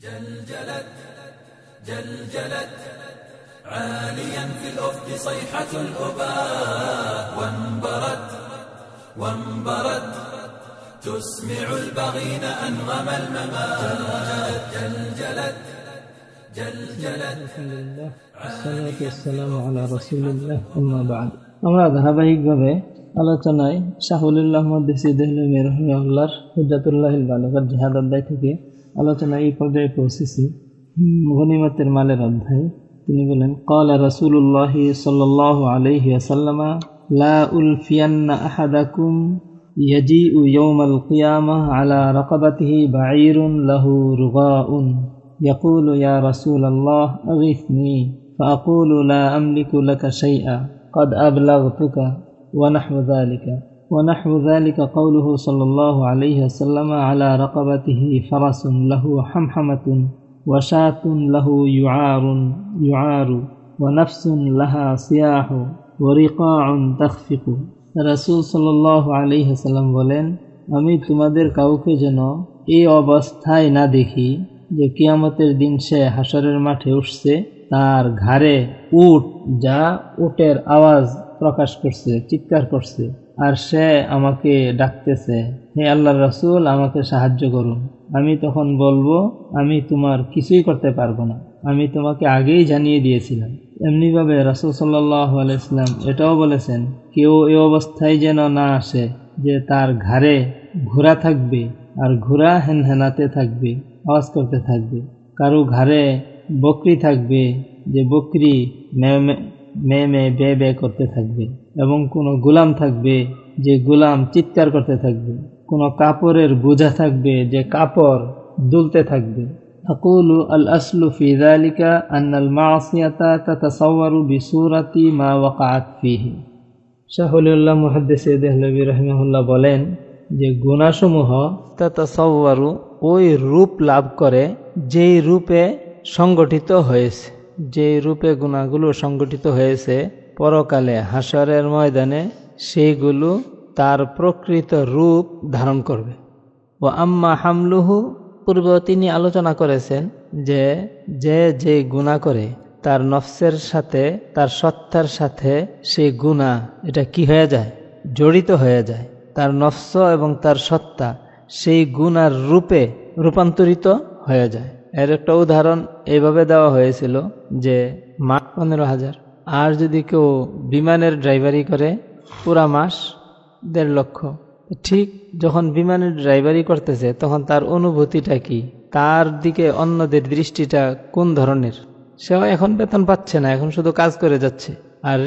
جلجلت جلجلت عاليا في الأفق صيحة الأباء وانبرت وانبرت تسمع البغين أنغم الممات جلجلت جلجلت الحمد لله والصلاة والسلام على رسول الله أما بعد আমরা ধারাবাহিকভাবে আলোচনায় শাহুল্লাহ মদ্দেসি দেহলমি রহমিউল্লাহর হুজাতুল্লাহ বালকার জিহাদ অধ্যায় থেকে আলোচনায় এই পর্যায়ে পৌঁছেছি হুম, গনিমতের মালের অধ্যায় তিনি বলেন قال رسول الله صلى الله عليه وسلم لا ألفين أحدكم يجيء يوم القيامة على رقبته بعير له رغاء يقول يا رسول الله أغثني فأقول لا أملك لك شيئا قد أبلغتك ونحو ذلك ونحو ذلك قوله صلى الله عليه وسلم على رقبته فرس له حمحمة وشاة له يعار يعار ونفس لها صياح ورقاع تخفق রাসূল সাল্লাল্লাহু আলাইহি ওয়াসাল্লাম বলেন আমি তোমাদের কাউকে যেন এই অবস্থায় না দেখি যে কিয়ামতের দিন সে হাসরের মাঠে উঠছে তার ঘাড়ে উট যা উটের আওয়াজ প্রকাশ করছে, চিৎকার করছে। আর সে আমাকে ডাকতেছে, হে আল্লাহ রসুল, আমাকে সাহায্য করুন। আমি তখন বলব, আমি তোমার কিছুই করতে পারব না। আমি তোমাকে আগেই জানিয়ে দিয়েছিলাম। এমনিভাবে রাসুল সাল্লাহ আলাইসলাম এটাও বলেছেন, কেউ এ অবস্থায় যেন না আসে, যে তার ঘাড়ে ঘোড়া থাকবে আর ঘোড়া হেন হেনাতে থাকবে, আওয়াজ করতে থাকবে। কারও ঘাড়ে বকরি থাকবে, যে বকরি মেয়ে মেয়ে মেয়ে বে বে করতে থাকবে এবং কোনো গোলাম থাকবে যে গোলাম চিৎকার করতে থাকবে কোনো কাপড়ের বোঝা থাকবে যে কাপড় দুলতে থাকবে أقول الأصل في ذلك أن المعصية تتصور بصورة ما وقعت فيه শাহুল্লাহ মুহাদ্দিস দেহলবী রহমাহুল্লাহ বলেন যে গুণাসমূহ তাতাসাওয়ারু ওই রূপ লাভ করে যেই রূপে সংগঠিত হয়েছে যেই রূপে গুণাগুলো সংগঠিত হয়েছে, পরকালে হাসরের ময়দানে সেইগুলো তার প্রকৃত রূপ ধারণ করবে। ও আম্মা হামলুহু, পূর্বেও তিনি আলোচনা করেছেন যে যে যে গুণা করে তার নফসের সাথে, তার সত্তার সাথে সেই গুণা, এটা কি হয়ে যায়? জড়িত হয়ে যায়। তার নফস এবং তার সত্তা সেই গুণার রূপে রূপান্তরিত হয়ে যায়। এর একটা উদাহরণ এইভাবে দেওয়া হয়েছিল যে মাস পনেরো হাজার। আর যদি কেউ বিমানের ড্রাইভারি করে, পুরা মাস দেড় লক্ষ। ঠিক যখন বিমানের ড্রাইভারি করতেছে, তখন তার অনুভূতিটা কি? তার দিকে অন্যদের দৃষ্টিটা কোন ধরনের? সেও এখন বেতন পাচ্ছে না, এখন শুধু কাজ করে যাচ্ছে। আর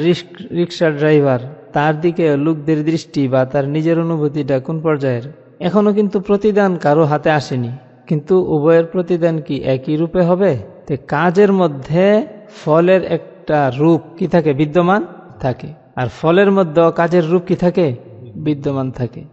রিক্সার ড্রাইভার তার দিকে লোকদের দৃষ্টি বা তার নিজের অনুভূতিটা কোন পর্যায়ের? এখনও কিন্তু প্রতিদান কারও হাতে আসেনি। কিন্তু উভয়ের প্রতিদান কি একই রূপে হবে? তে কাজের মধ্যে ফলের একটা রূপ কি থাকে? বিদ্যমান থাকে। আর ফলের মধ্যে কাজের রূপ কি থাকে? বিদ্যমান থাকে।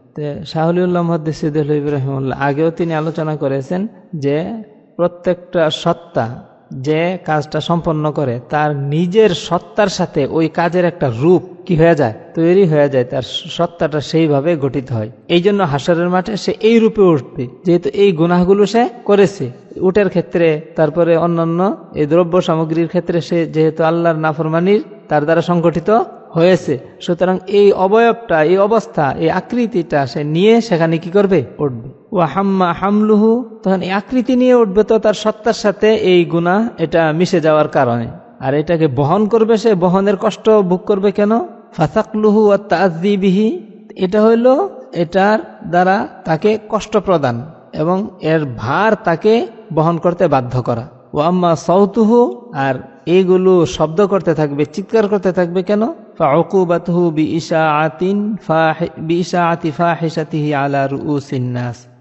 আগেও তিনি আলোচনা করেছেন যে প্রত্যেকটা সত্তা যে কাজটা সম্পন্ন করে, তার নিজের সত্তার সাথে ওই কাজের একটা রূপ কি হয়ে যায়? তৈরি হয়ে যায়, তার সত্তাটা সেইভাবে গঠিত হয়। এই জন্য হাসরের মাঠে সে এই রূপে উঠবে, যেহেতু এই গুনাহগুলো সে করেছে। উটের ক্ষেত্রে, তারপরে অন্যান্য এই দ্রব্য সামগ্রীর ক্ষেত্রে সে যেহেতু আল্লাহর নাফরমানির, তার দ্বারা সংগঠিত হয়েছে। সুতরাং এই অবয়বটা, এই অবস্থা, এই আকৃতিটা সে নিয়ে সেখানে কি করবে? উঠবে। ও হাম্মা হামলুহু, তখন এই আকৃতি নিয়ে উঠবে তো তার সত্তার সাথে এই গুণা এটা মিশে যাওয়ার কারণে। আর এটাকে বহন করবে সে, বহনের কষ্ট ভোগ করবে কেন? ফাসাকলুহু ও তাজিবিহি এটা হইল এটার দ্বারা তাকে কষ্ট প্রদান এবং এর ভার তাকে বহন করতে বাধ্য করা। ও আম্মা সৌতুহু আর এইগুলো শব্দ করতে থাকবে, চিৎকার করতে থাকবে কেন?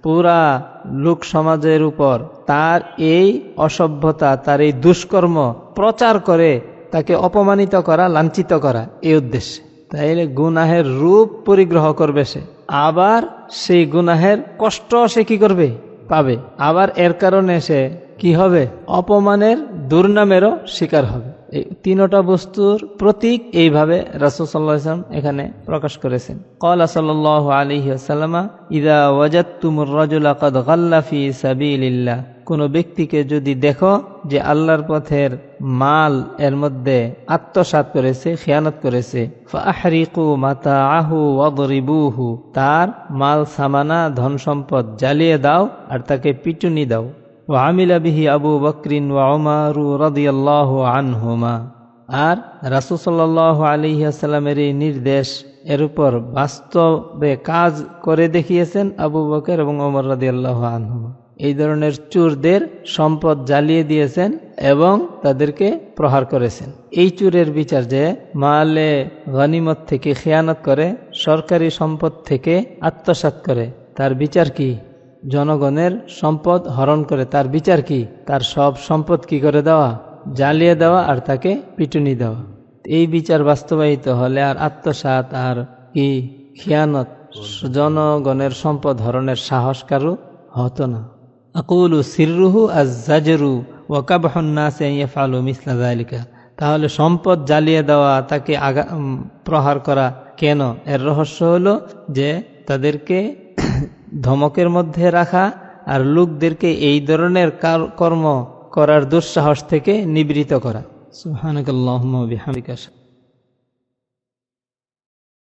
পুরা লোক সমাজের উপর তার এই অসভ্যতা, তার এই দুষ্কর্ম প্রচার করে তাকে অপমানিত করা, লাঞ্ছিত করা, এই উদ্দেশ্যে। তাইলে গুনাহের রূপ পরিগ্রহ করবে সে। আবার সেই গুনাহের কষ্ট সে কি করবে? পাবে। আবার এর কারণে সে কি হবে? অপমানের দুর্নামেরও শিকার হবে। এই তিনটা বস্তুর প্রতীক এইভাবে রাসুল সাল্লাম এখানে প্রকাশ করেছেন। কলা সাল আলী আসাল্লামা ইদা ওয়াজাতুমুর রাজুলা কদ গাল্লাফি সাবিল্লাহ কোনো ব্যক্তিকে যদি দেখো যে আল্লাহর পথের মাল এর মধ্যে আত্মসাত করেছে, খেয়ানত করেছে মাতা আহু তার মাল, সামানা ধন সম্পদ জ্বালিয়ে দাও আর তাকে পিটুনি দাও। ওয়ামিলা বিহি আবু বকরিন ওয়া ওমারু রাদিয়াল্লাহু আনহুমা আর রাসুসাল্লাহ আলিহাস্লামের এই নির্দেশ এর উপর বাস্তবে কাজ করে দেখিয়েছেন আবু বকর এবং ওমর রাদিয়াল্লাহ আনহুমা এই ধরনের চুরদের সম্পদ জ্বালিয়ে দিয়েছেন এবং তাদেরকে প্রহার করেছেন। এই চুরের বিচার যে মালে গনিমত থেকে খেয়ানত করে, সরকারি সম্পদ থেকে আত্মসাত করে, তার বিচার কি? জনগণের সম্পদ হরণ করে, তার বিচার কি? তার সব সম্পদ কি করে দেওয়া? জ্বালিয়ে দেওয়া আর তাকে পিটুনি দেওয়া। এই বিচার বাস্তবায়িত হলে আর আত্মসাত আর কি খিয়ানত? জনগণের সম্পদ হরণের সাহস কারু হতো না। আকুলু সিররুহু আজ জাজরু ওয়াকাবহন্নাসেফালু মিসলা জালিকা তাহলে সম্পদ জ্বালিয়ে দেওয়া, তাকে আগা প্রহার করা কেন? এর রহস্য হলো যে তাদেরকে ধমকের মধ্যে রাখা আর লোকদেরকে এই ধরনের কর্ম করার দুঃসাহস থেকে নিবৃত করা। সুহানকাল্লাহ বিহামিকা